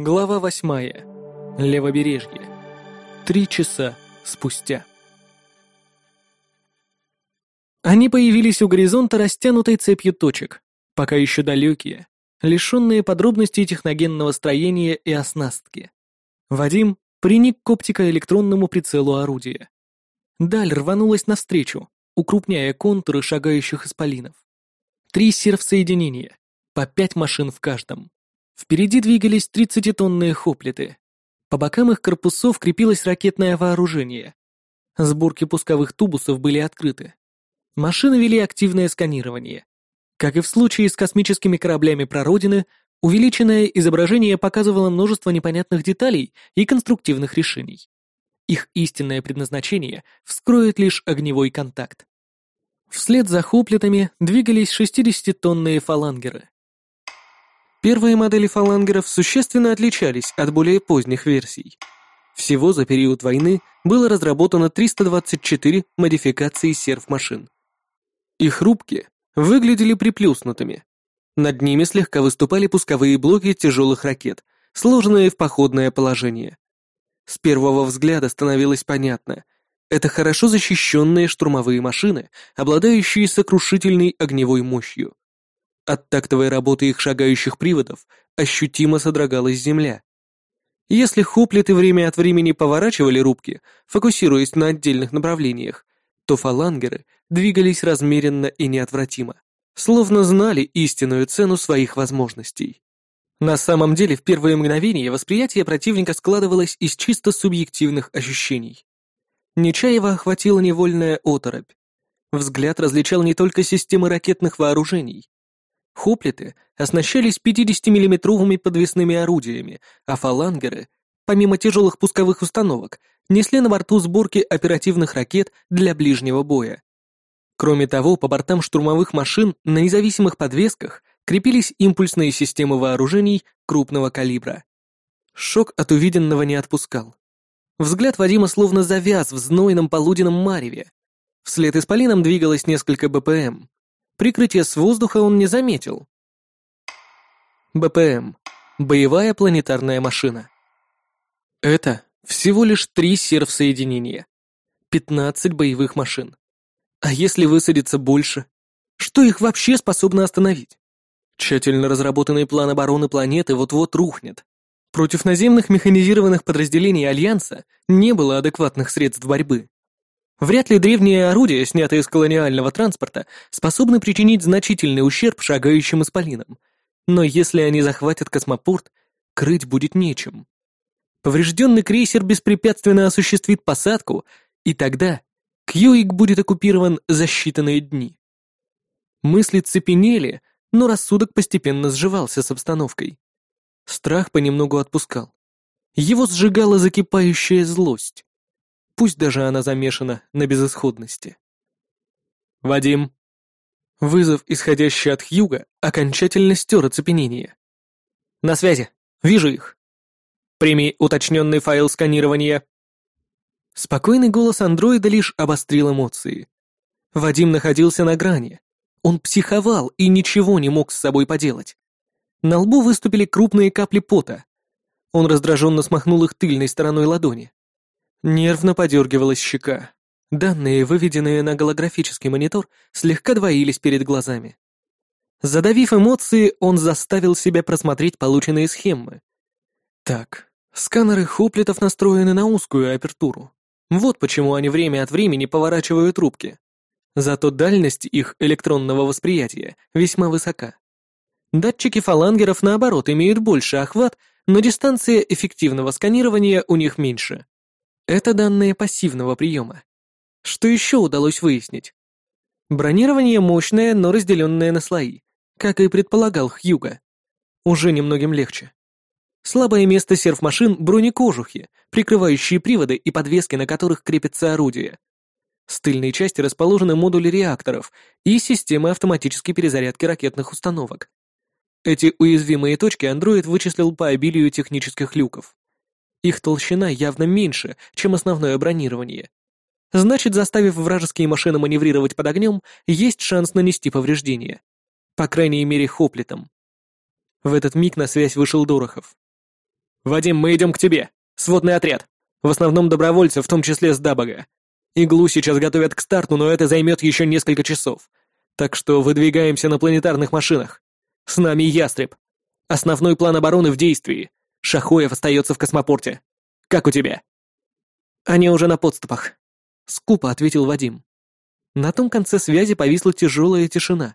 Глава восьмая. Левобережье. Три часа спустя. Они появились у горизонта растянутой цепью точек, пока еще далекие, лишенные подробностей техногенного строения и оснастки. Вадим приник к оптико-электронному прицелу орудия. Даль рванулась навстречу, укрупняя контуры шагающих исполинов. Три серв-соединения, по пять машин в каждом. Впереди двигались 30-тонные хоплиты. По бокам их корпусов крепилось ракетное вооружение. Сборки пусковых тубусов были открыты. Машины вели активное сканирование. Как и в случае с космическими кораблями прародины, увеличенное изображение показывало множество непонятных деталей и конструктивных решений. Их истинное предназначение вскроет лишь огневой контакт. Вслед за хоплитами двигались 60-тонные фалангеры. Первые модели фалангеров существенно отличались от более поздних версий. Всего за период войны было разработано 324 модификации серф-машин. Их рубки выглядели приплюснутыми. Над ними слегка выступали пусковые блоки тяжелых ракет, сложенные в походное положение. С первого взгляда становилось понятно — это хорошо защищенные штурмовые машины, обладающие сокрушительной огневой мощью. От тактовой работы их шагающих приводов ощутимо содрогалась земля. Если хоплиты время от времени поворачивали рубки, фокусируясь на отдельных направлениях, то фалангеры двигались размеренно и неотвратимо, словно знали истинную цену своих возможностей. На самом деле, в первые мгновения восприятие противника складывалось из чисто субъективных ощущений. Нечаева охватила невольная оторопь. Взгляд различал не только системы ракетных вооружений, Хоплиты оснащались 50-миллиметровыми подвесными орудиями, а фалангеры, помимо тяжелых пусковых установок, несли на борту сборки оперативных ракет для ближнего боя. Кроме того, по бортам штурмовых машин на независимых подвесках крепились импульсные системы вооружений крупного калибра. Шок от увиденного не отпускал. Взгляд Вадима словно завяз в знойном полуденном мареве. Вслед исполинам двигалось несколько БПМ. Прикрытие с воздуха он не заметил. БПМ. Боевая планетарная машина. Это всего лишь три серв-соединения. 15 боевых машин. А если высадится больше? Что их вообще способно остановить? Тщательно разработанный план обороны планеты вот-вот рухнет. Против наземных механизированных подразделений Альянса не было адекватных средств борьбы. Вряд ли древние орудия, снятые с колониального транспорта, способны причинить значительный ущерб шагающим исполинам. Но если они захватят космопорт, крыть будет нечем. Поврежденный крейсер беспрепятственно осуществит посадку, и тогда Кьюик будет оккупирован за считанные дни. Мысли цепенели, но рассудок постепенно сживался с обстановкой. Страх понемногу отпускал. Его сжигала закипающая злость пусть даже она замешана на безысходности. «Вадим!» Вызов, исходящий от Хьюга, окончательно стер оцепенение. «На связи. Вижу их. Прими уточненный файл сканирования». Спокойный голос андроида лишь обострил эмоции. Вадим находился на грани. Он психовал и ничего не мог с собой поделать. На лбу выступили крупные капли пота. Он раздраженно смахнул их тыльной стороной ладони. Нервно подергивалась щека. Данные, выведенные на голографический монитор, слегка двоились перед глазами. Задавив эмоции, он заставил себя просмотреть полученные схемы. Так, сканеры хоплитов настроены на узкую апертуру. Вот почему они время от времени поворачивают трубки. Зато дальность их электронного восприятия весьма высока. Датчики фалангеров, наоборот, имеют больше охват, но дистанция эффективного сканирования у них меньше. Это данные пассивного приема. Что еще удалось выяснить? Бронирование мощное, но разделенное на слои, как и предполагал Хьюга. Уже немногим легче. Слабое место серф-машин — бронекожухи, прикрывающие приводы и подвески, на которых крепятся орудия. С тыльной части расположены модули реакторов и системы автоматической перезарядки ракетных установок. Эти уязвимые точки андроид вычислил по обилию технических люков. Их толщина явно меньше, чем основное бронирование. Значит, заставив вражеские машины маневрировать под огнем, есть шанс нанести повреждения. По крайней мере, хоплитом. В этот миг на связь вышел Дорохов. «Вадим, мы идем к тебе. Сводный отряд. В основном добровольцы, в том числе с Дабага. Иглу сейчас готовят к старту, но это займет еще несколько часов. Так что выдвигаемся на планетарных машинах. С нами Ястреб. Основной план обороны в действии. Шахуев остается в космопорте. Как у тебя?» «Они уже на подступах», — скупо ответил Вадим. На том конце связи повисла тяжелая тишина.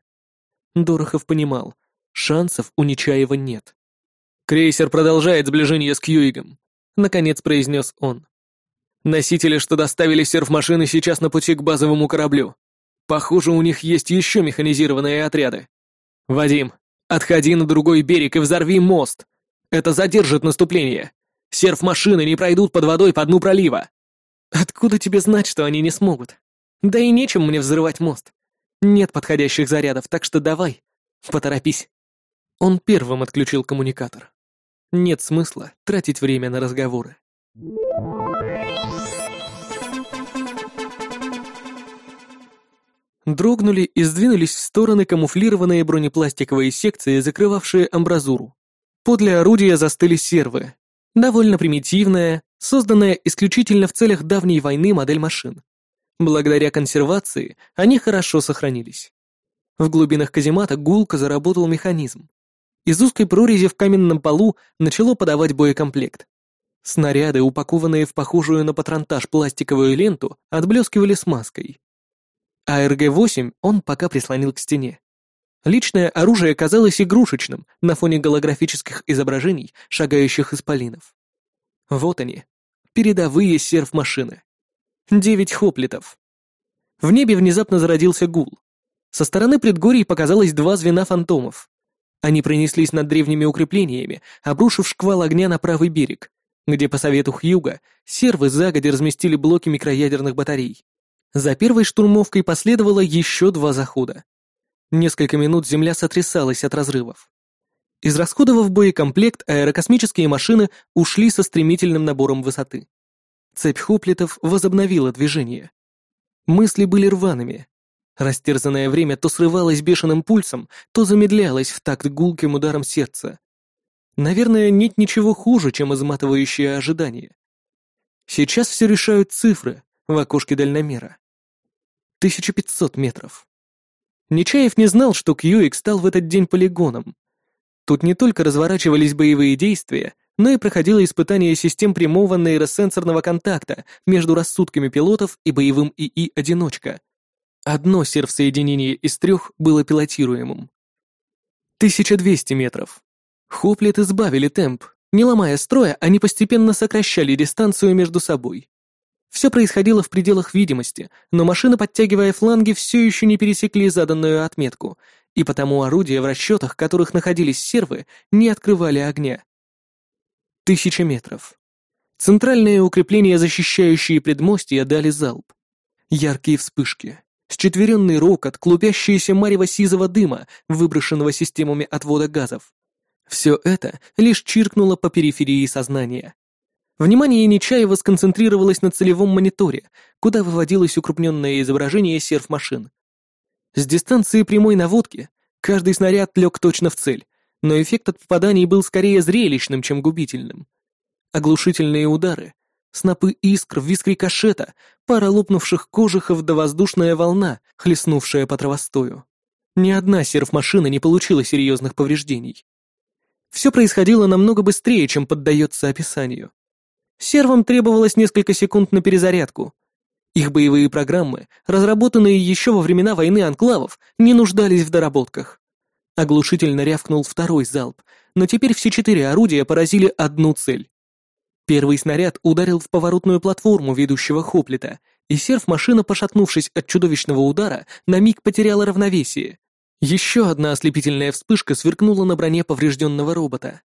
Дорохов понимал, шансов у Нечаева нет. «Крейсер продолжает сближение с Кьюигом», — наконец произнес он. «Носители, что доставили серф-машины, сейчас на пути к базовому кораблю. Похоже, у них есть еще механизированные отряды. Вадим, отходи на другой берег и взорви мост. Это задержит наступление. Серф-машины не пройдут под водой по дну пролива». «Откуда тебе знать, что они не смогут? Да и нечем мне взрывать мост. Нет подходящих зарядов, так что давай, поторопись». Он первым отключил коммуникатор. Нет смысла тратить время на разговоры. Дрогнули и сдвинулись в стороны камуфлированные бронепластиковые секции, закрывавшие амбразуру. Подле орудия застыли сервы. Довольно примитивная, созданная исключительно в целях давней войны модель машин. Благодаря консервации они хорошо сохранились. В глубинах каземата гулко заработал механизм. Из узкой прорези в каменном полу начало подавать боекомплект. Снаряды, упакованные в похожую на патронтаж пластиковую ленту, отблескивали смазкой. АРГ-8 он пока прислонил к стене. Личное оружие казалось игрушечным на фоне голографических изображений шагающих исполинов. Вот они, передовые серф-машины. Девять хоплитов. В небе внезапно зародился гул. Со стороны предгорий показалось два звена фантомов. Они пронеслись над древними укреплениями, обрушив шквал огня на правый берег, где, по совету Хьюга, сервы загодя разместили блоки микроядерных батарей. За первой штурмовкой последовало еще два захода. Несколько минут земля сотрясалась от разрывов. Израсходовав боекомплект, аэрокосмические машины ушли со стремительным набором высоты. Цепь хоплитов возобновила движение. Мысли были рваными, Растерзанное время то срывалось бешеным пульсом, то замедлялось в такт гулким ударом сердца. Наверное, нет ничего хуже, чем изматывающее ожидание. Сейчас все решают цифры в окошке дальномера. 1500 метров. Нечаев не знал, что Кьюик стал в этот день полигоном. Тут не только разворачивались боевые действия, но и проходило испытание систем прямого нейросенсорного контакта между рассудками пилотов и боевым ИИ-одиночка — Одно сервсоединение из трех было пилотируемым. 1200 метров. Хоплет избавили темп. Не ломая строя, они постепенно сокращали дистанцию между собой. Все происходило в пределах видимости, но машины, подтягивая фланги, все еще не пересекли заданную отметку, и потому орудия в расчетах, которых находились сервы, не открывали огня. Тысяча метров. Центральные укрепления, защищающие предмостья, дали залп. Яркие вспышки счетверенный рокот, клубящиеся марево сизого дыма, выброшенного системами отвода газов. Все это лишь чиркнуло по периферии сознания. Внимание Нечаева сконцентрировалось на целевом мониторе, куда выводилось укрупненное изображение серф-машин. С дистанции прямой наводки каждый снаряд лег точно в цель, но эффект от попаданий был скорее зрелищным, чем губительным. Оглушительные удары, снопы искр, виск рикошета, пара лопнувших кожухов да воздушная волна, хлестнувшая по травостою. Ни одна серф-машина не получила серьезных повреждений. Все происходило намного быстрее, чем поддается описанию. Сервам требовалось несколько секунд на перезарядку. Их боевые программы, разработанные еще во времена войны анклавов, не нуждались в доработках. Оглушительно рявкнул второй залп, но теперь все четыре орудия поразили одну цель. Первый снаряд ударил в поворотную платформу ведущего Хоплита, и серф-машина, пошатнувшись от чудовищного удара, на миг потеряла равновесие. Еще одна ослепительная вспышка сверкнула на броне поврежденного робота.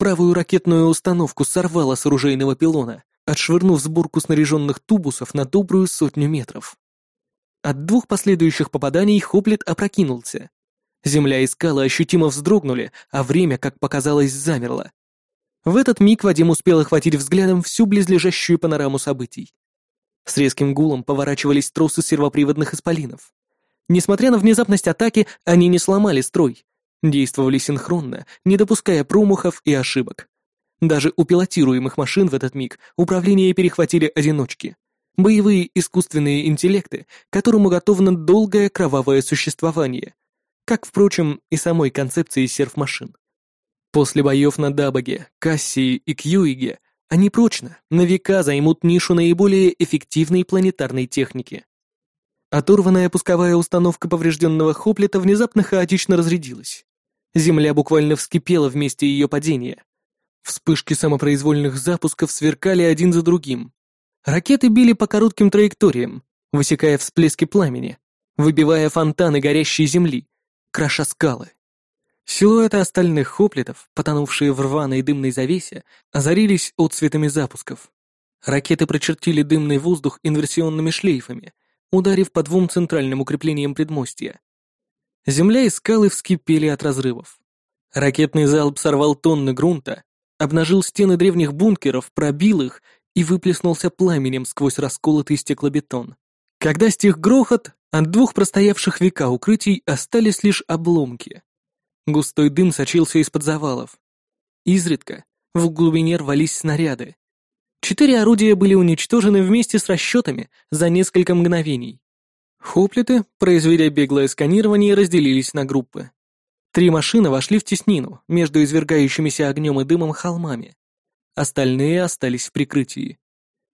Правую ракетную установку сорвала с оружейного пилона, отшвырнув сборку снаряженных тубусов на добрую сотню метров. От двух последующих попаданий Хоплит опрокинулся. Земля и скалы ощутимо вздрогнули, а время, как показалось, замерло. В этот миг Вадим успел охватить взглядом всю близлежащую панораму событий. С резким гулом поворачивались тросы сервоприводных исполинов. Несмотря на внезапность атаки, они не сломали строй. Действовали синхронно, не допуская промахов и ошибок. Даже у пилотируемых машин в этот миг управление перехватили одиночки. Боевые искусственные интеллекты, которым уготовано долгое кровавое существование. Как, впрочем, и самой концепции серф-машин. После боев на Дабаге, Кассии и Кьюиге они прочно, на века займут нишу наиболее эффективной планетарной техники. Оторванная пусковая установка поврежденного Хоплета внезапно хаотично разрядилась. Земля буквально вскипела в месте ее падения. Вспышки самопроизвольных запусков сверкали один за другим. Ракеты били по коротким траекториям, высекая всплески пламени, выбивая фонтаны горящей земли, кроша скалы. Силуэты остальных хоплетов, потонувшие в рваной дымной завесе, озарились отцветами запусков. Ракеты прочертили дымный воздух инверсионными шлейфами, ударив по двум центральным укреплениям предмостья. Земля и скалы вскипели от разрывов. Ракетный залп сорвал тонны грунта, обнажил стены древних бункеров, пробил их и выплеснулся пламенем сквозь расколотый стеклобетон. Когда стих грохот, от двух простоявших века укрытий остались лишь обломки. Густой дым сочился из-под завалов. Изредка в глубине рвались снаряды. Четыре орудия были уничтожены вместе с расчетами за несколько мгновений. Хоплиты, произведя беглое сканирование, разделились на группы. Три машины вошли в теснину между извергающимися огнем и дымом холмами. Остальные остались в прикрытии.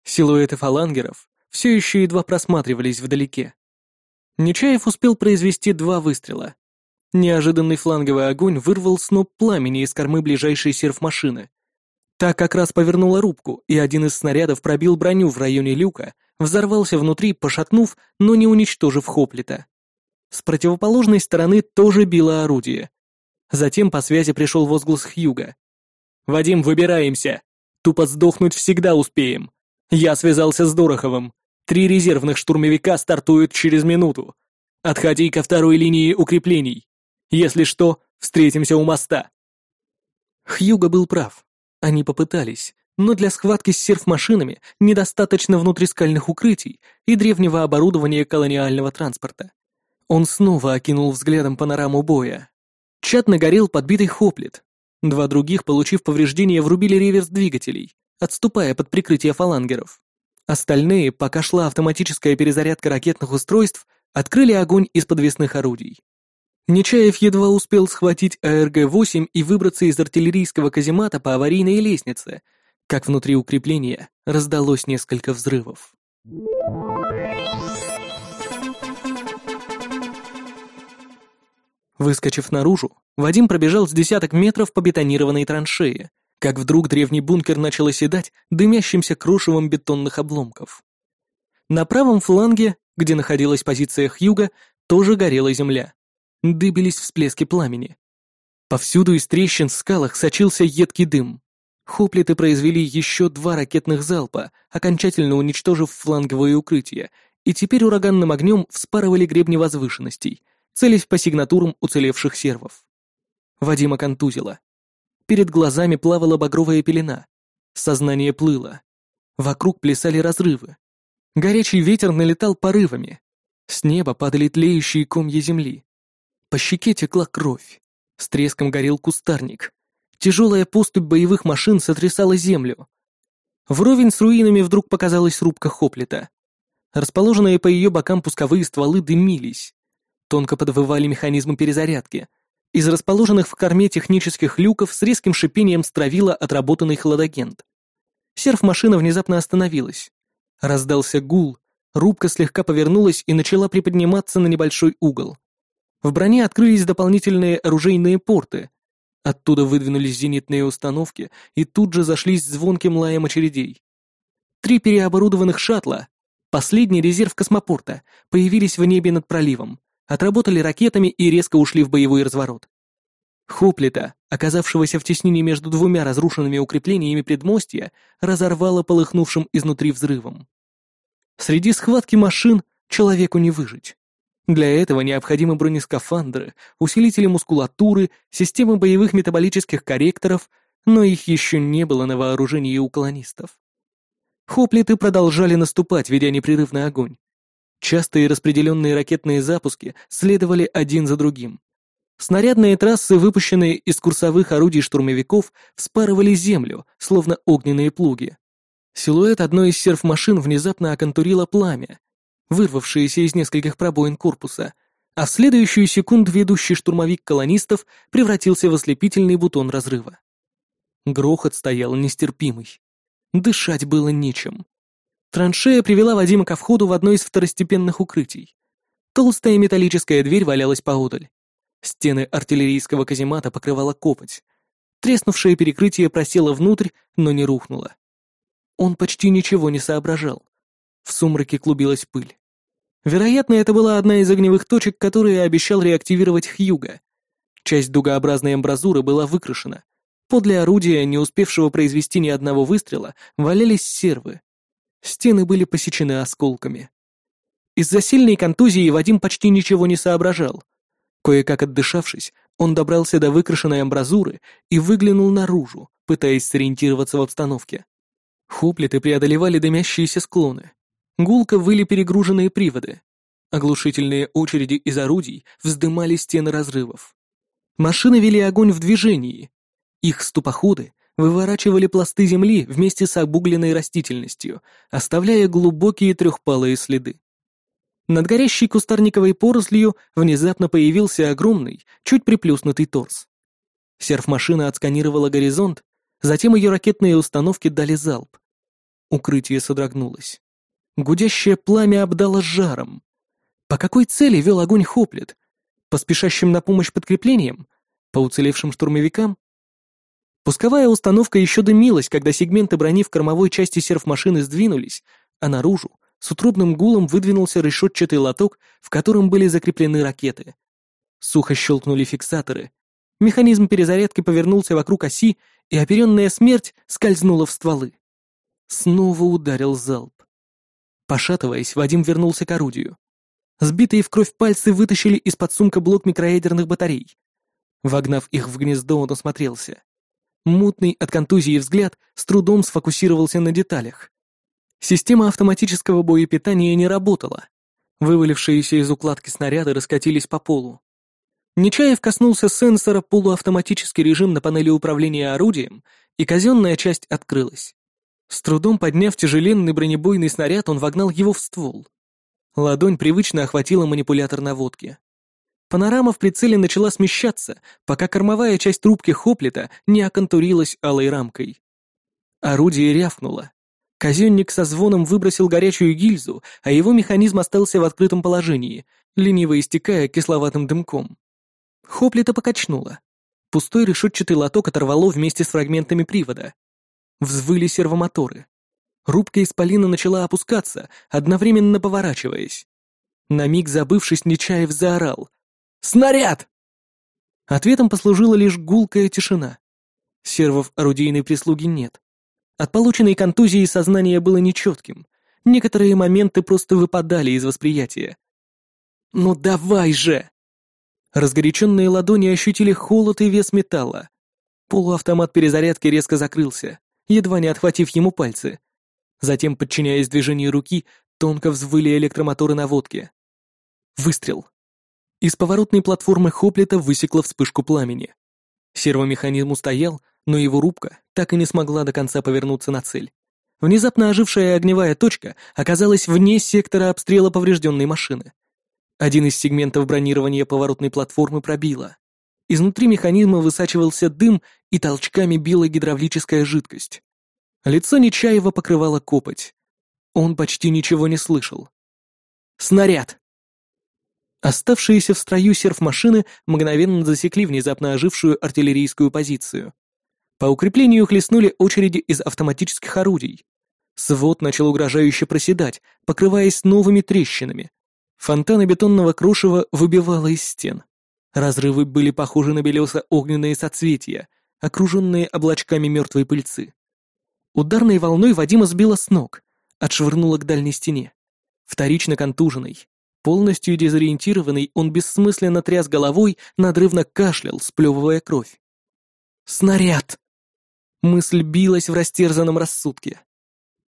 Силуэты фалангеров все еще едва просматривались вдалеке. Нечаев успел произвести два выстрела. Неожиданный фланговый огонь вырвал сноп пламени из кормы ближайшей серф-машины. Та как раз повернула рубку, и один из снарядов пробил броню в районе люка, взорвался внутри, пошатнув, но не уничтожив Хоплита. С противоположной стороны тоже било орудие. Затем по связи пришел возглас Хьюга. «Вадим, выбираемся! Тупо сдохнуть всегда успеем! Я связался с Дороховым. Три резервных штурмовика стартуют через минуту. Отходи ко второй линии укреплений. Если что, встретимся у моста». Хьюго был прав. Они попытались, но для схватки с серф-машинами недостаточно внутрискальных укрытий и древнего оборудования колониального транспорта. Он снова окинул взглядом панораму боя. Чат нагорел подбитый хоплит. Два других, получив повреждения, врубили реверс двигателей, отступая под прикрытие фалангеров. Остальные, пока шла автоматическая перезарядка ракетных устройств, открыли огонь из подвесных орудий. Нечаев едва успел схватить АРГ-8 и выбраться из артиллерийского каземата по аварийной лестнице, как внутри укрепления раздалось несколько взрывов. Выскочив наружу, Вадим пробежал с десяток метров по бетонированной траншее, как вдруг древний бункер начал оседать дымящимся крошевом бетонных обломков. На правом фланге, где находилась позиция Хьюга, тоже горела земля дыбились всплески пламени. Повсюду из трещин в скалах сочился едкий дым. Хоплиты произвели еще два ракетных залпа, окончательно уничтожив фланговые укрытия, и теперь ураганным огнем вспарывали гребни возвышенностей, целясь по сигнатурам уцелевших сервов. Вадима контузило. Перед глазами плавала багровая пелена. Сознание плыло. Вокруг плясали разрывы. Горячий ветер налетал порывами. С неба падали тлеющие комья земли. По щеке текла кровь. С треском горел кустарник. Тяжелая поступь боевых машин сотрясала землю. Вровень с руинами вдруг показалась рубка Хоплита. Расположенные по ее бокам пусковые стволы дымились. Тонко подвывали механизмы перезарядки. Из расположенных в корме технических люков с резким шипением стравила отработанный хладагент. Серф-машина внезапно остановилась. Раздался гул, рубка слегка повернулась и начала приподниматься на небольшой угол. В броне открылись дополнительные оружейные порты. Оттуда выдвинулись зенитные установки и тут же зашлись звонким лаем очередей. Три переоборудованных шаттла, последний резерв космопорта, появились в небе над проливом, отработали ракетами и резко ушли в боевой разворот. Хоплита, оказавшегося в теснине между двумя разрушенными укреплениями предмостья, разорвало полыхнувшим изнутри взрывом. Среди схватки машин человеку не выжить. Для этого необходимы бронескафандры, усилители мускулатуры, системы боевых метаболических корректоров, но их еще не было на вооружении у колонистов. Хоплиты продолжали наступать, ведя непрерывный огонь. Частые распределенные ракетные запуски следовали один за другим. Снарядные трассы, выпущенные из курсовых орудий штурмовиков, вспарывали землю, словно огненные плуги. Силуэт одной из серф-машин внезапно оконтурило пламя, вырвавшееся из нескольких пробоин корпуса, а в следующую секунду ведущий штурмовик колонистов превратился в ослепительный бутон разрыва. Грохот стоял нестерпимый. Дышать было нечем. Траншея привела Вадима ко входу в одно из второстепенных укрытий. Толстая металлическая дверь валялась поодаль. Стены артиллерийского каземата покрывала копоть. Треснувшее перекрытие просело внутрь, но не рухнуло. Он почти ничего не соображал. В сумраке клубилась пыль. Вероятно, это была одна из огневых точек, которые обещал реактивировать Хьюга. Часть дугообразной амбразуры была выкрашена. Подле орудия, не успевшего произвести ни одного выстрела, валялись сервы. Стены были посечены осколками. Из-за сильной контузии Вадим почти ничего не соображал. Кое-как отдышавшись, он добрался до выкрашенной амбразуры и выглянул наружу, пытаясь сориентироваться в обстановке. Хоплиты преодолевали дымящиеся склоны. Гулко выли перегруженные приводы. Оглушительные очереди из орудий вздымали стены разрывов. Машины вели огонь в движении. Их ступоходы выворачивали пласты земли вместе с обугленной растительностью, оставляя глубокие трехпалые следы. Над горящей кустарниковой порослью внезапно появился огромный, чуть приплюснутый торс. Серф-машина отсканировала горизонт, затем ее ракетные установки дали залп. Укрытие содрогнулось. Гудящее пламя обдало жаром. По какой цели вел огонь Хоплет? По спешащим на помощь подкреплениям? По уцелевшим штурмовикам? Пусковая установка еще дымилась, когда сегменты брони в кормовой части серф-машины сдвинулись, а наружу с утробным гулом выдвинулся решетчатый лоток, в котором были закреплены ракеты. Сухо щелкнули фиксаторы. Механизм перезарядки повернулся вокруг оси, и оперенная смерть скользнула в стволы. Снова ударил залп. Пошатываясь, Вадим вернулся к орудию. Сбитые в кровь пальцы вытащили из-под сумка блок микроядерных батарей. Вогнав их в гнездо, он осмотрелся. Мутный от контузии взгляд с трудом сфокусировался на деталях. Система автоматического боепитания не работала. Вывалившиеся из укладки снаряды раскатились по полу. Нечаев коснулся сенсора полуавтоматический режим на панели управления орудием, и казенная часть открылась. С трудом подняв тяжеленный бронебойный снаряд, он вогнал его в ствол. Ладонь привычно охватила манипулятор наводки. Панорама в прицеле начала смещаться, пока кормовая часть трубки Хоплита не оконтурилась алой рамкой. Орудие рявкнуло. Казенник со звоном выбросил горячую гильзу, а его механизм остался в открытом положении, лениво истекая кисловатым дымком. Хоплита покачнуло. Пустой решетчатый лоток оторвало вместе с фрагментами привода. Взвыли сервомоторы. Рубка исполина начала опускаться, одновременно поворачиваясь. На миг забывшись, Нечаев заорал. «Снаряд!» Ответом послужила лишь гулкая тишина. Сервов орудийной прислуги нет. От полученной контузии сознание было нечетким. Некоторые моменты просто выпадали из восприятия. «Ну давай же!» Разгоряченные ладони ощутили холод и вес металла. Полуавтомат перезарядки резко закрылся, едва не отхватив ему пальцы. Затем, подчиняясь движению руки, тонко взвыли электромоторы наводки. Выстрел. Из поворотной платформы Хоплета высекла вспышку пламени. Сервомеханизм устоял, но его рубка так и не смогла до конца повернуться на цель. Внезапно ожившая огневая точка оказалась вне сектора обстрела поврежденной машины. Один из сегментов бронирования поворотной платформы пробило. Изнутри механизма высачивался дым и толчками била гидравлическая жидкость. Лицо Нечаева покрывало копоть. Он почти ничего не слышал. «Снаряд!» Оставшиеся в строю серф-машины мгновенно засекли внезапно ожившую артиллерийскую позицию. По укреплению хлестнули очереди из автоматических орудий. Свод начал угрожающе проседать, покрываясь новыми трещинами. Фонтаны бетонного крошева выбивало из стен. Разрывы были похожи на белесо-огненные соцветия, окруженные облачками мертвой пыльцы. Ударной волной Вадима сбила с ног, отшвырнула к дальней стене. Вторично контуженный, полностью дезориентированный, он бессмысленно тряс головой, надрывно кашлял, сплевывая кровь. «Снаряд!» Мысль билась в растерзанном рассудке.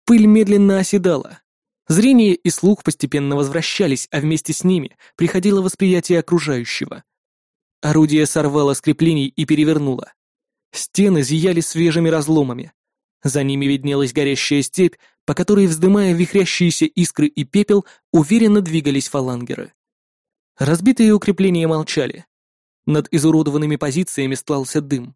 Пыль медленно оседала. Зрение и слух постепенно возвращались, а вместе с ними приходило восприятие окружающего. Орудие сорвало с креплений и перевернуло. Стены зияли свежими разломами. За ними виднелась горящая степь, по которой, вздымая вихрящиеся искры и пепел, уверенно двигались фалангеры. Разбитые укрепления молчали. Над изуродованными позициями стлался дым.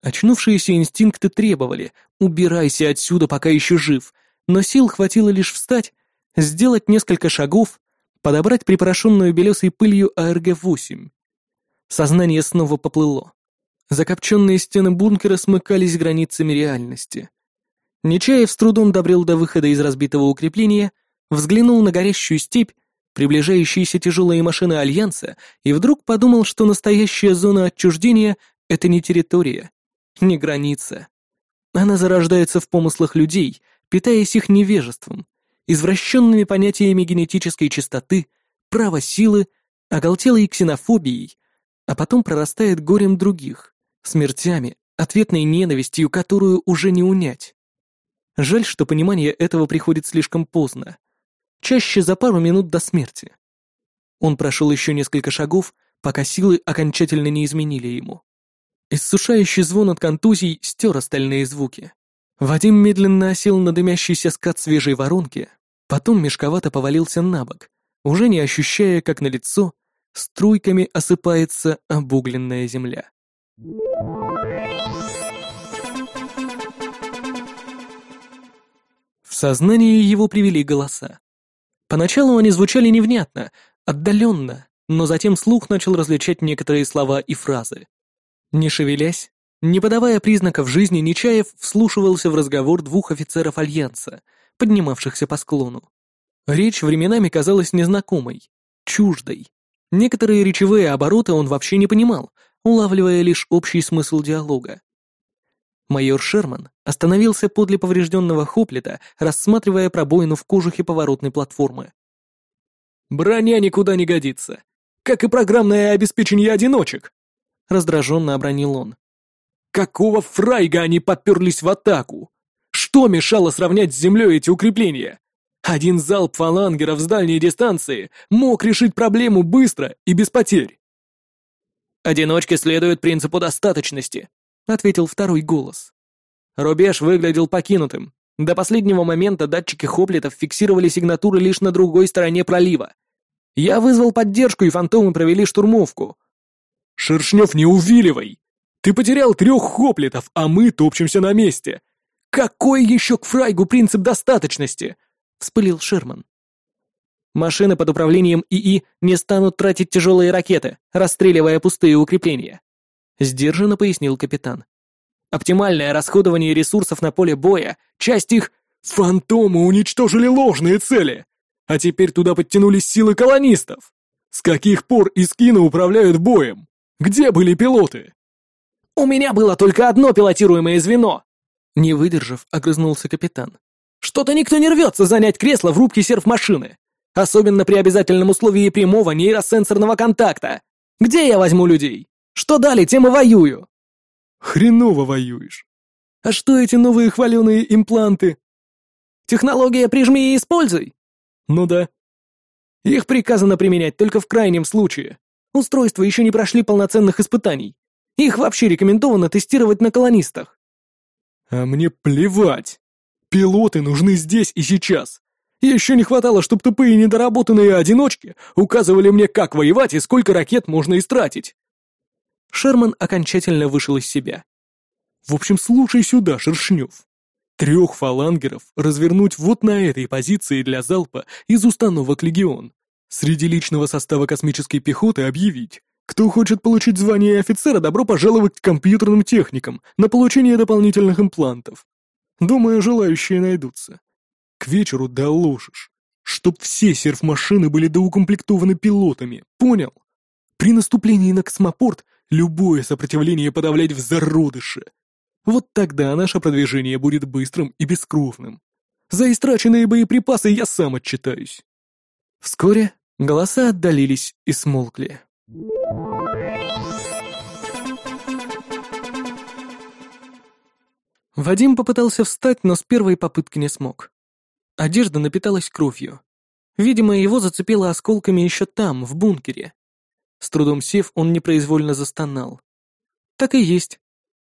Очнувшиеся инстинкты требовали «убирайся отсюда, пока еще жив», но сил хватило лишь встать, сделать несколько шагов, подобрать припорошенную белесой пылью АРГ-8. Сознание снова поплыло. Закопченные стены бункера смыкались границами реальности. Нечаев с трудом добрел до выхода из разбитого укрепления, взглянул на горящую степь, приближающиеся тяжелые машины Альянса, и вдруг подумал, что настоящая зона отчуждения — это не территория, не граница. Она зарождается в помыслах людей, питаясь их невежеством, извращенными понятиями генетической чистоты, права силы, оголтелой ксенофобией, а потом прорастает горем других, смертями, ответной ненавистью, которую уже не унять. Жаль, что понимание этого приходит слишком поздно. Чаще за пару минут до смерти. Он прошел еще несколько шагов, пока силы окончательно не изменили ему. Иссушающий звон от контузий стер остальные звуки. Вадим медленно осел на дымящийся скат свежей воронки, потом мешковато повалился на бок, уже не ощущая, как на лицо струйками осыпается обугленная земля. В сознание его привели голоса. Поначалу они звучали невнятно, отдаленно, но затем слух начал различать некоторые слова и фразы. Не шевелясь, не подавая признаков жизни, Нечаев вслушивался в разговор двух офицеров Альянса, поднимавшихся по склону. Речь временами казалась незнакомой, чуждой. Некоторые речевые обороты он вообще не понимал, улавливая лишь общий смысл диалога. Майор Шерман остановился подле поврежденного Хоплита, рассматривая пробоину в кожухе поворотной платформы. «Броня никуда не годится, как и программное обеспечение одиночек», — раздраженно обронил он. «Какого фрайга они поперлись в атаку? Что мешало сравнять с землей эти укрепления? Один залп фалангеров с дальней дистанции мог решить проблему быстро и без потерь». «Одиночки следуют принципу достаточности», — ответил второй голос. Рубеж выглядел покинутым. До последнего момента датчики Хоплитов фиксировали сигнатуры лишь на другой стороне пролива. Я вызвал поддержку, и фантомы провели штурмовку. «Шершнев, не увиливай! Ты потерял трех Хоплитов, а мы топчемся на месте! Какой еще к фрайгу принцип достаточности?» — вспылил Шерман. Машины под управлением ИИ не станут тратить тяжелые ракеты, расстреливая пустые укрепления. Сдержанно пояснил капитан. Оптимальное расходование ресурсов на поле боя, часть их... Фантомы уничтожили ложные цели! А теперь туда подтянулись силы колонистов! С каких пор Искины управляют боем? Где были пилоты? У меня было только одно пилотируемое звено! Не выдержав, огрызнулся капитан. Что-то никто не рвется занять кресло в рубке серф-машины. Особенно при обязательном условии прямого нейросенсорного контакта. Где я возьму людей? Что дали, тем и воюю. Хреново воюешь. А что эти новые хваленые импланты? Технология «прижми и используй». Ну да. Их приказано применять только в крайнем случае. Устройства еще не прошли полноценных испытаний. Их вообще рекомендовано тестировать на колонистах. А мне плевать. Пилоты нужны здесь и сейчас. Еще не хватало, чтобы тупые недоработанные одиночки указывали мне, как воевать и сколько ракет можно истратить. Шерман окончательно вышел из себя. В общем, слушай сюда, Шершнев. Трех фалангеров развернуть вот на этой позиции для залпа из установок «Легион». Среди личного состава космической пехоты объявить, кто хочет получить звание офицера, добро пожаловать к компьютерным техникам на получение дополнительных имплантов. Думаю, желающие найдутся. К вечеру доложишь, чтоб все серф-машины были доукомплектованы пилотами, понял? При наступлении на космопорт любое сопротивление подавлять в зародыше. Вот тогда наше продвижение будет быстрым и бескровным. За истраченные боеприпасы я сам отчитаюсь. Вскоре голоса отдалились и смолкли. Вадим попытался встать, но с первой попытки не смог. Одежда напиталась кровью. Видимо, его зацепило осколками еще там, в бункере. С трудом сев, он непроизвольно застонал. Так и есть.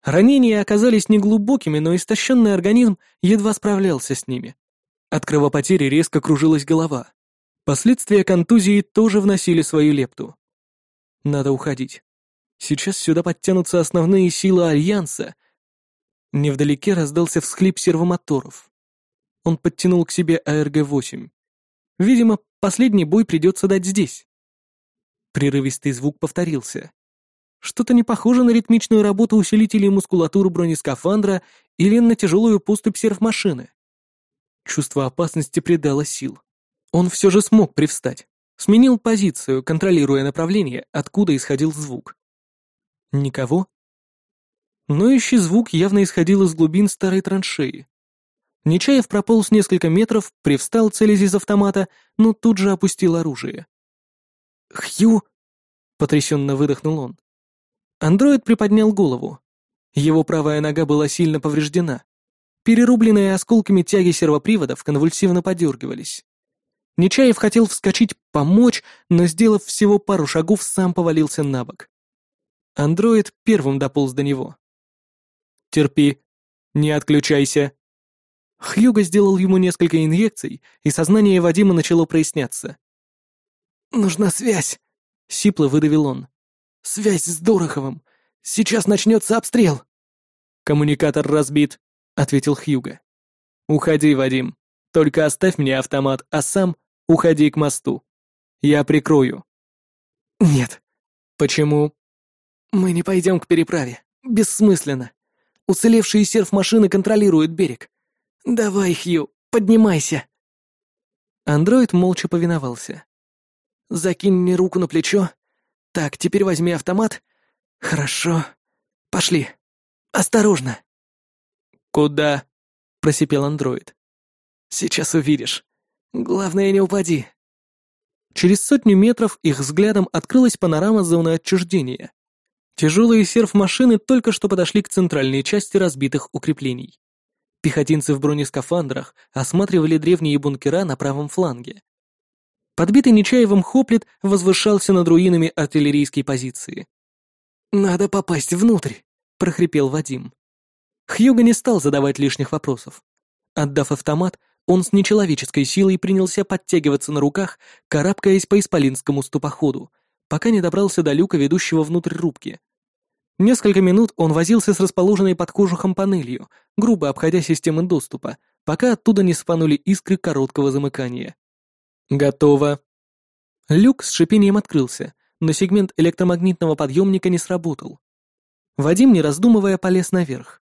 Ранения оказались неглубокими, но истощенный организм едва справлялся с ними. От кровопотери резко кружилась голова. Последствия контузии тоже вносили свою лепту. Надо уходить. Сейчас сюда подтянутся основные силы Альянса. Невдалеке раздался всхлип сервомоторов. Он подтянул к себе АРГ-8. Видимо, последний бой придется дать здесь. Прерывистый звук повторился. Что-то не похоже на ритмичную работу усилителей мускулатуры бронескафандра или на тяжелую поступь серф-машины. Чувство опасности придало сил. Он все же смог привстать. Сменил позицию, контролируя направление, откуда исходил звук. Никого? Ноющий звук явно исходил из глубин старой траншеи. Нечаев прополз несколько метров, привстал, целясь из автомата, но тут же опустил оружие. «Хью!» — потрясенно выдохнул он. Андроид приподнял голову. Его правая нога была сильно повреждена. Перерубленные осколками тяги сервоприводов конвульсивно подергивались. Нечаев хотел вскочить, помочь, но, сделав всего пару шагов, сам повалился на бок. Андроид первым дополз до него. «Терпи. Не отключайся». Хьюго сделал ему несколько инъекций, и сознание Вадима начало проясняться. «Нужна связь», — сипло выдавил он. «Связь с Дороховым. Сейчас начнется обстрел». «Коммуникатор разбит», — ответил Хьюго. «Уходи, Вадим. Только оставь мне автомат, а сам уходи к мосту. Я прикрою». «Нет». «Почему?» «Мы не пойдем к переправе. Бессмысленно. Уцелевшие серф-машины контролируют берег. Давай, Хью, поднимайся». Андроид молча повиновался. «Закинь мне руку на плечо. Так, теперь возьми автомат. Хорошо. Пошли. Осторожно». «Куда?» — просипел андроид. «Сейчас увидишь. Главное, не упади». Через сотню метров их взглядом открылась панорама зоны отчуждения. Тяжелые серф-машины только что подошли к центральной части разбитых укреплений. Пехотинцы в бронескафандрах осматривали древние бункера на правом фланге. Подбитый Нечаевым Хоплит возвышался над руинами артиллерийской позиции. «Надо попасть внутрь», — прохрипел Вадим. Хьюго не стал задавать лишних вопросов. Отдав автомат, он с нечеловеческой силой принялся подтягиваться на руках, карабкаясь по исполинскому ступоходу, пока не добрался до люка, ведущего внутрь рубки. Несколько минут он возился с расположенной под кожухом панелью, грубо обходя системы доступа, пока оттуда не спанули искры короткого замыкания. «Готово». Люк с шипением открылся, но сегмент электромагнитного подъемника не сработал. Вадим, не раздумывая, полез наверх.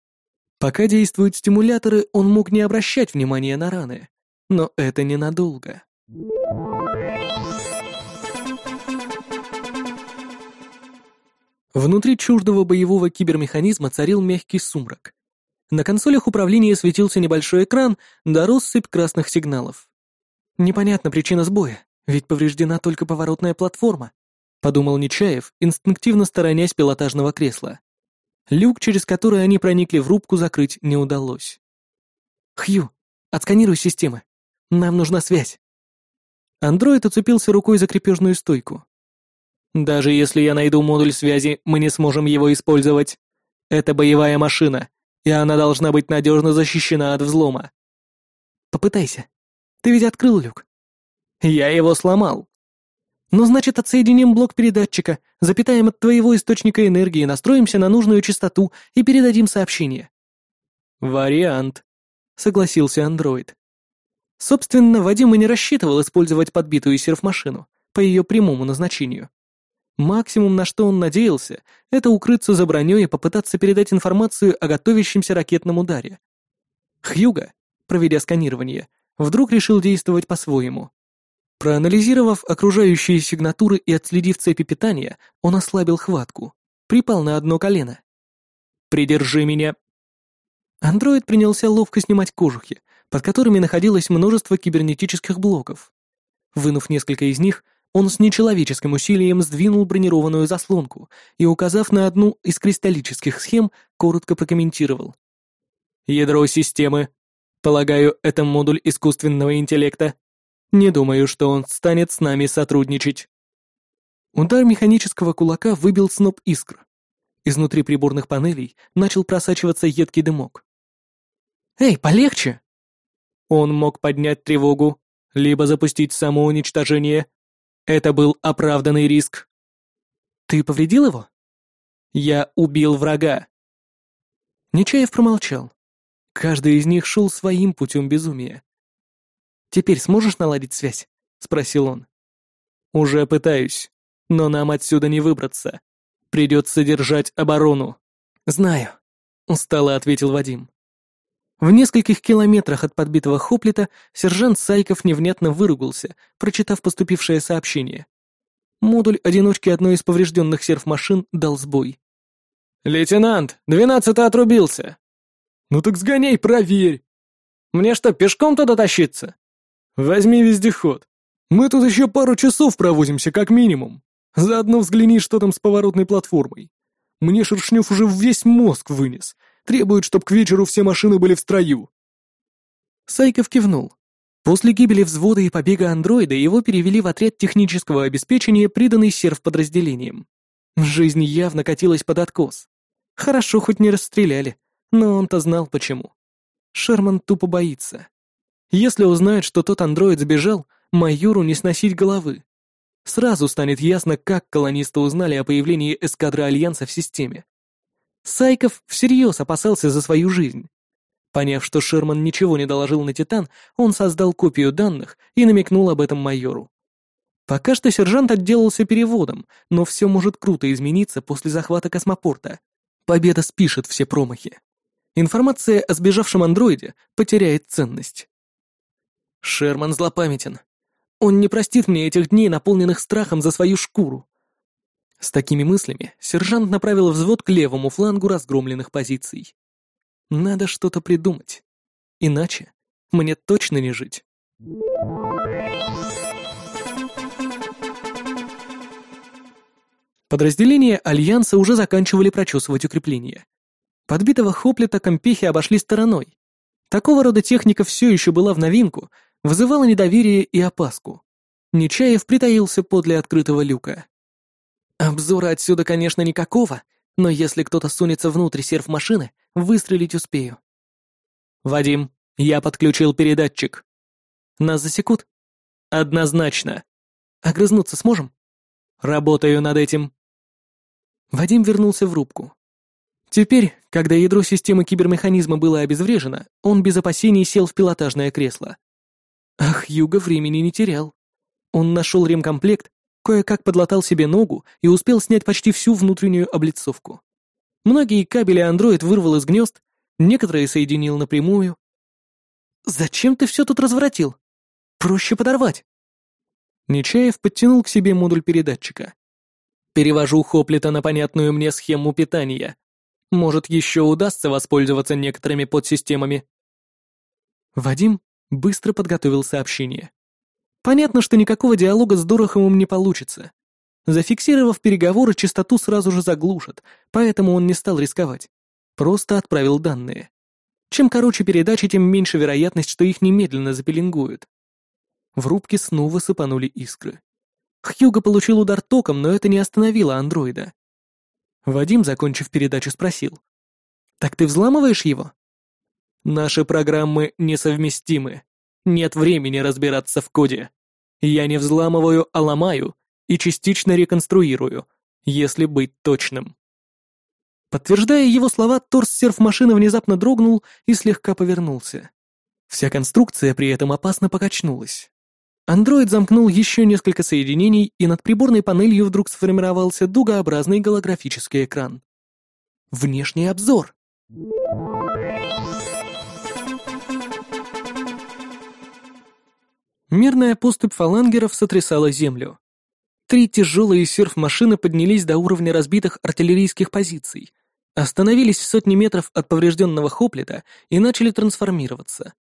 Пока действуют стимуляторы, он мог не обращать внимания на раны. Но это ненадолго. Внутри чуждого боевого кибермеханизма царил мягкий сумрак. На консолях управления светился небольшой экран да россыпь красных сигналов. Непонятна причина сбоя, ведь повреждена только поворотная платформа, подумал Нечаев, инстинктивно сторонясь пилотажного кресла. Люк, через который они проникли в рубку, закрыть не удалось. «Хью, отсканируй системы. Нам нужна связь». Андроид уцепился рукой за крепежную стойку. Даже если я найду модуль связи, мы не сможем его использовать. Это боевая машина, и она должна быть надежно защищена от взлома. Попытайся. Ты ведь открыл люк. Я его сломал. Ну, значит, отсоединим блок передатчика, запитаем от твоего источника энергии, настроимся на нужную частоту и передадим сообщение. Вариант, согласился андроид. Собственно, Вадим и не рассчитывал использовать подбитую серф-машину по ее прямому назначению. Максимум, на что он надеялся, это укрыться за броней и попытаться передать информацию о готовящемся ракетном ударе. Хьюга, проведя сканирование, вдруг решил действовать по-своему. Проанализировав окружающие сигнатуры и отследив цепи питания, он ослабил хватку, припал на одно колено. «Придержи меня!» Андроид принялся ловко снимать кожухи, под которыми находилось множество кибернетических блоков. Вынув несколько из них, он с нечеловеческим усилием сдвинул бронированную заслонку и, указав на одну из кристаллических схем, коротко прокомментировал. «Ядро системы. Полагаю, это модуль искусственного интеллекта. Не думаю, что он станет с нами сотрудничать». Удар механического кулака выбил сноп искр. Изнутри приборных панелей начал просачиваться едкий дымок. «Эй, полегче!» Он мог поднять тревогу, либо запустить самоуничтожение. Это был оправданный риск. «Ты повредил его?» «Я убил врага». Нечаев промолчал. Каждый из них шел своим путем безумия. «Теперь сможешь наладить связь?» — спросил он. «Уже пытаюсь, но нам отсюда не выбраться. Придется держать оборону». «Знаю», — устало ответил Вадим. В нескольких километрах от подбитого Хоплита сержант Сайков невнятно выругался, прочитав поступившее сообщение. Модуль одиночки одной из поврежденных серф-машин дал сбой. «Лейтенант, двенадцатый отрубился!» «Ну так сгоняй, проверь!» «Мне что, пешком туда тащиться?» «Возьми вездеход. Мы тут еще пару часов провозимся, как минимум. Заодно взгляни, что там с поворотной платформой. Мне Шершнев уже весь мозг вынес, Требуют, чтобы к вечеру все машины были в строю». Сайков кивнул. После гибели взвода и побега андроида его перевели в отряд технического обеспечения, приданный серв-подразделением. Жизнь явно катилась под откос. Хорошо, хоть не расстреляли, но он-то знал почему. Шерман тупо боится. Если узнает, что тот андроид сбежал, майору не сносить головы. Сразу станет ясно, как колонисты узнали о появлении эскадры Альянса в системе. Сайков всерьез опасался за свою жизнь. Поняв, что Шерман ничего не доложил на Титан, он создал копию данных и намекнул об этом майору. Пока что сержант отделался переводом, но все может круто измениться после захвата космопорта. Победа спишет все промахи. Информация о сбежавшем андроиде потеряет ценность. Шерман злопамятен. Он не простит мне этих дней, наполненных страхом за свою шкуру. С такими мыслями сержант направил взвод к левому флангу разгромленных позиций. Надо что-то придумать. Иначе мне точно не жить. Подразделения Альянса уже заканчивали прочесывать укрепления. Подбитого Хоплета компехи обошли стороной. Такого рода техника все еще была в новинку, вызывала недоверие и опаску. Нечаев притаился подле открытого люка. Обзора отсюда, конечно, никакого, но если кто-то сунется внутрь серф-машины, выстрелить успею. Вадим, я подключил передатчик. Нас засекут? Однозначно. Огрызнуться сможем? Работаю над этим. Вадим вернулся в рубку. Теперь, когда ядро системы кибермеханизма было обезврежено, он без опасений сел в пилотажное кресло. Ах, Юга времени не терял. Он нашел ремкомплект Кое-как подлатал себе ногу и успел снять почти всю внутреннюю облицовку. Многие кабели андроид вырвал из гнезд, некоторые соединил напрямую. «Зачем ты все тут разворотил? Проще подорвать!» Нечаев подтянул к себе модуль передатчика. «Перевожу Хоплита на понятную мне схему питания. Может, еще удастся воспользоваться некоторыми подсистемами». Вадим быстро подготовил сообщение. Понятно, что никакого диалога с Дороховым не получится. Зафиксировав переговоры, частоту сразу же заглушат, поэтому он не стал рисковать. Просто отправил данные. Чем короче передачи, тем меньше вероятность, что их немедленно запеленгуют. В рубке снова сыпанули искры. Хьюго получил удар током, но это не остановило андроида. Вадим, закончив передачу, спросил. «Так ты взламываешь его?» «Наши программы несовместимы», нет времени разбираться в коде. Я не взламываю, а ломаю и частично реконструирую, если быть точным. Подтверждая его слова, торс серф-машины внезапно дрогнул и слегка повернулся. Вся конструкция при этом опасно покачнулась. Андроид замкнул еще несколько соединений, и над приборной панелью вдруг сформировался дугообразный голографический экран. Внешний обзор. Мирная поступь фалангеров сотрясала землю. Три тяжелые серф-машины поднялись до уровня разбитых артиллерийских позиций, остановились в сотни метров от поврежденного Хоплита и начали трансформироваться.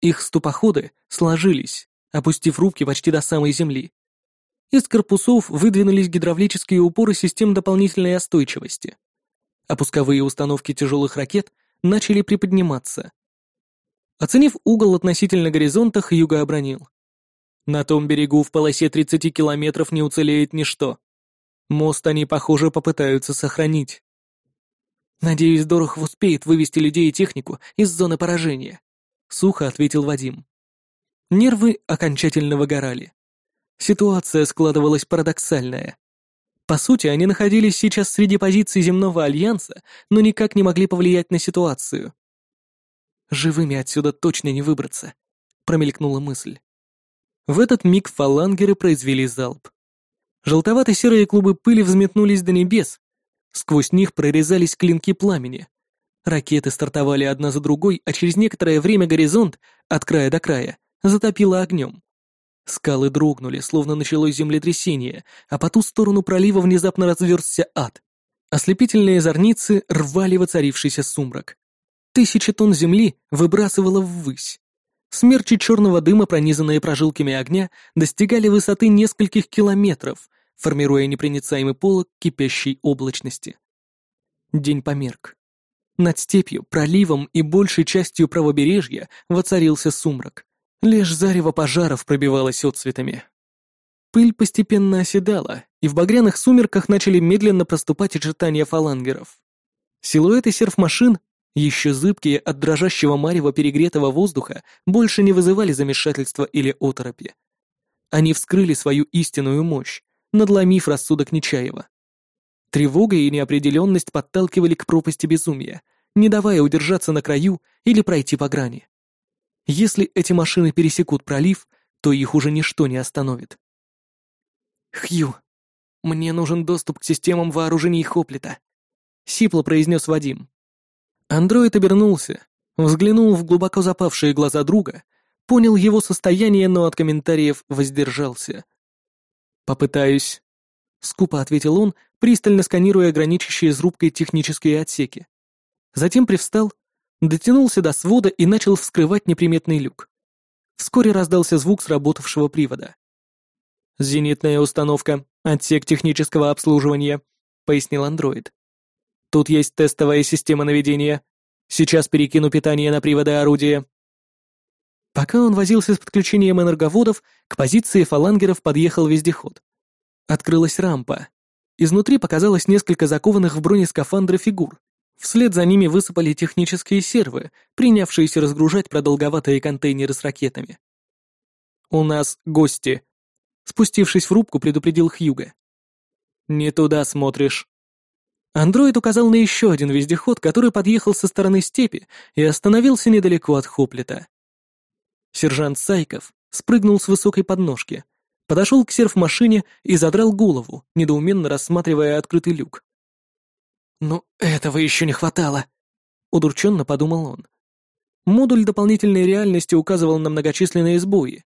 Их ступоходы сложились, опустив руки почти до самой земли. Из корпусов выдвинулись гидравлические упоры систем дополнительной остойчивости. А пусковые установки тяжелых ракет начали приподниматься. Оценив угол относительно горизонта, Хьюго обронил. На том берегу в полосе 30 километров не уцелеет ничто. Мост они, похоже, попытаются сохранить. «Надеюсь, Дорохов успеет вывести людей и технику из зоны поражения», — сухо ответил Вадим. Нервы окончательно выгорали. Ситуация складывалась парадоксальная. По сути, они находились сейчас среди позиций земного альянса, но никак не могли повлиять на ситуацию. «Живыми отсюда точно не выбраться», — промелькнула мысль. В этот миг фалангеры произвели залп. Желтовато-серые клубы пыли взметнулись до небес. Сквозь них прорезались клинки пламени. Ракеты стартовали одна за другой, а через некоторое время горизонт, от края до края, затопило огнем. Скалы дрогнули, словно началось землетрясение, а по ту сторону пролива внезапно разверзся ад. Ослепительные зорницы рвали воцарившийся сумрак. Тысячи тонн земли выбрасывало ввысь. Смерчи черного дыма, пронизанные прожилками огня, достигали высоты нескольких километров, формируя непроницаемый полог кипящей облачности. День померк. Над степью, проливом и большей частью правобережья воцарился сумрак. Лишь зарево пожаров пробивалось отцветами. Пыль постепенно оседала, и в багряных сумерках начали медленно проступать очертания фалангеров. Силуэты серф-машин, еще зыбкие от дрожащего марева перегретого воздуха, больше не вызывали замешательства или оторопи. Они вскрыли свою истинную мощь, надломив рассудок Нечаева. Тревога и неопределенность подталкивали к пропасти безумия, не давая удержаться на краю или пройти по грани. Если эти машины пересекут пролив, то их уже ничто не остановит. «Хью, мне нужен доступ к системам вооружений Хоплита», — сипло произнес Вадим. Андроид обернулся, взглянул в глубоко запавшие глаза друга, понял его состояние, но от комментариев воздержался. «Попытаюсь», — скупо ответил он, пристально сканируя граничащие с рубкой технические отсеки. Затем привстал дотянулся до свода и начал вскрывать неприметный люк. Вскоре раздался звук сработавшего привода. «Зенитная установка, отсек технического обслуживания», — пояснил андроид. «Тут есть тестовая система наведения. Сейчас перекину питание на приводы орудия». Пока он возился с подключением энерговодов, к позиции фалангеров подъехал вездеход. Открылась рампа. Изнутри показалось несколько закованных в бронескафандры фигур. Вслед за ними высыпали технические сервы, принявшиеся разгружать продолговатые контейнеры с ракетами. «У нас гости», — спустившись в рубку, предупредил Хьюга. «Не туда смотришь». Андроид указал на еще один вездеход, который подъехал со стороны степи и остановился недалеко от Хоплета. Сержант Сайков спрыгнул с высокой подножки, подошел к серф-машине и задрал голову, недоуменно рассматривая открытый люк. «Ну, этого еще не хватало», — удрученно подумал он. Модуль дополнительной реальности указывал на многочисленные сбои.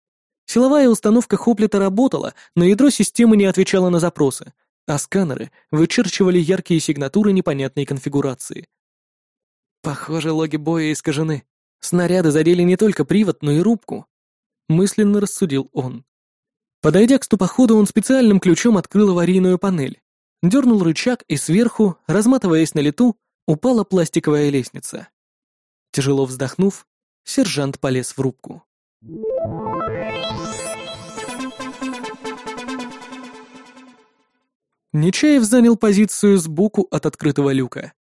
Силовая установка Хоплета работала, но ядро системы не отвечало на запросы, а сканеры вычерчивали яркие сигнатуры непонятной конфигурации. Похоже, логи боя искажены. Снаряды задели не только привод, но и рубку. Мысленно рассудил он. Подойдя к ступоходу, он специальным ключом открыл аварийную панель. Дернул рычаг, и сверху, разматываясь на лету, упала пластиковая лестница. Тяжело вздохнув, сержант полез в рубку. Нечаев занял позицию сбоку от открытого люка.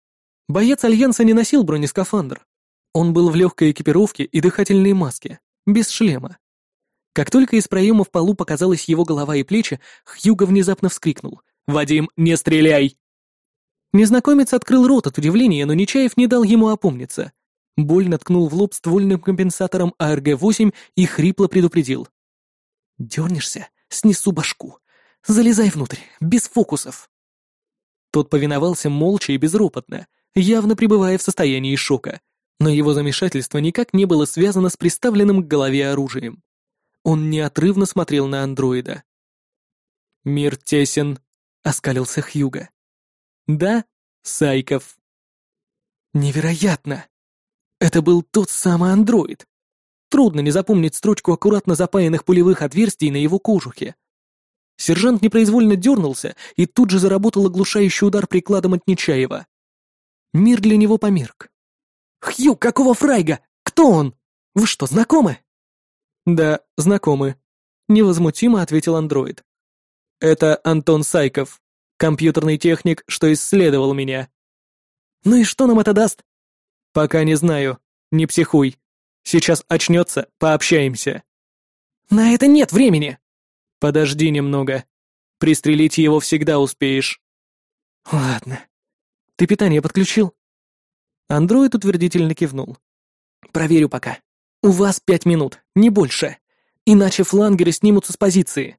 Боец Альянса не носил бронескафандр. Он был в легкой экипировке и дыхательной маске, без шлема. Как только из проема в полу показалась его голова и плечи, Хьюго внезапно вскрикнул. «Вадим, не стреляй!» Незнакомец открыл рот от удивления, но Нечаев не дал ему опомниться. Больно ткнул в лоб ствольным компенсатором АРГ-8 и хрипло предупредил. «Дернешься? Снесу башку. Залезай внутрь, без фокусов». Тот повиновался молча и безропотно, явно пребывая в состоянии шока, но его замешательство никак не было связано с приставленным к голове оружием. Он неотрывно смотрел на андроида. «Мир тесен, — оскалился Хьюга. «Да, Сайков». «Невероятно! Это был тот самый андроид. Трудно не запомнить строчку аккуратно запаянных пулевых отверстий на его кожухе. Сержант непроизвольно дернулся, и тут же заработал оглушающий удар прикладом от Нечаева. Мир для него померк. «Хью, какого фрайга? Кто он? Вы что, знакомы?» «Да, знакомы», — невозмутимо ответил андроид. Это Антон Сайков. Компьютерный техник, что исследовал меня. Ну и что нам это даст? Пока не знаю. Не психуй. Сейчас очнется, пообщаемся. На это нет времени. Подожди немного. Пристрелить его всегда успеешь. Ладно. Ты питание подключил? Андроид утвердительно кивнул. Проверю пока. У вас пять минут, не больше. Иначе флангеры снимутся с позиции.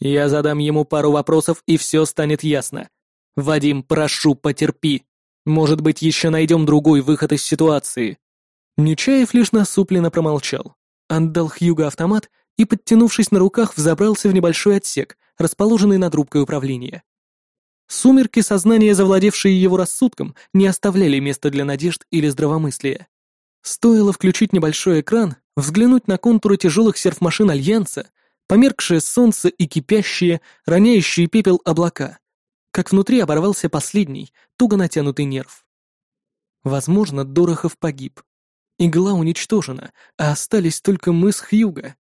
Я задам ему пару вопросов, и все станет ясно. Вадим, прошу, потерпи. Может быть, еще найдем другой выход из ситуации. Нечаев лишь насупленно промолчал. Отдал Хьюго автомат и, подтянувшись на руках, взобрался в небольшой отсек, расположенный над рубкой управления. Сумерки, сознания, завладевшие его рассудком, не оставляли места для надежд или здравомыслия. Стоило включить небольшой экран, взглянуть на контуры тяжелых серф-машин Альянса, померкшее солнце и кипящие, роняющие пепел облака, как внутри оборвался последний, туго натянутый нерв. Возможно, Дорохов погиб. Игла уничтожена, а остались только мы с Хьюго.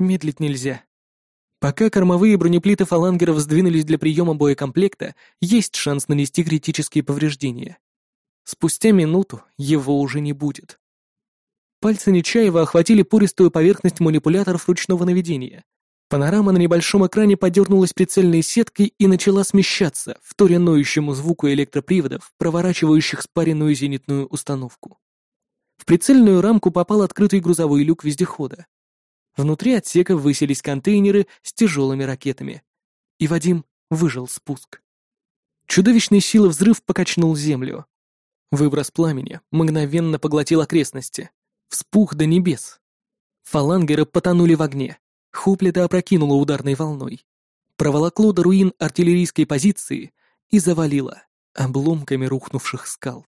Медлить нельзя. Пока кормовые бронеплиты фалангеров сдвинулись для приема боекомплекта, есть шанс нанести критические повреждения. Спустя минуту его уже не будет. Пальцы Нечаева охватили пористую поверхность манипуляторов ручного наведения. Панорама на небольшом экране подернулась прицельной сеткой и начала смещаться, вторя ноющему звуку электроприводов, проворачивающих спаренную зенитную установку. В прицельную рамку попал открытый грузовой люк вездехода. Внутри отсека высились контейнеры с тяжелыми ракетами. И Вадим выжил спуск. Чудовищной силы взрыв покачнул землю. Выброс пламени мгновенно поглотил окрестности. Вспух до небес. Фалангеры потонули в огне. Хуплета опрокинула ударной волной. Проволокло до руин артиллерийской позиции и завалило обломками рухнувших скал.